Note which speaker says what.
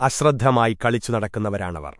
Speaker 1: അശ്രദ്ധമായി കളിച്ചു നടക്കുന്നവരാണവർ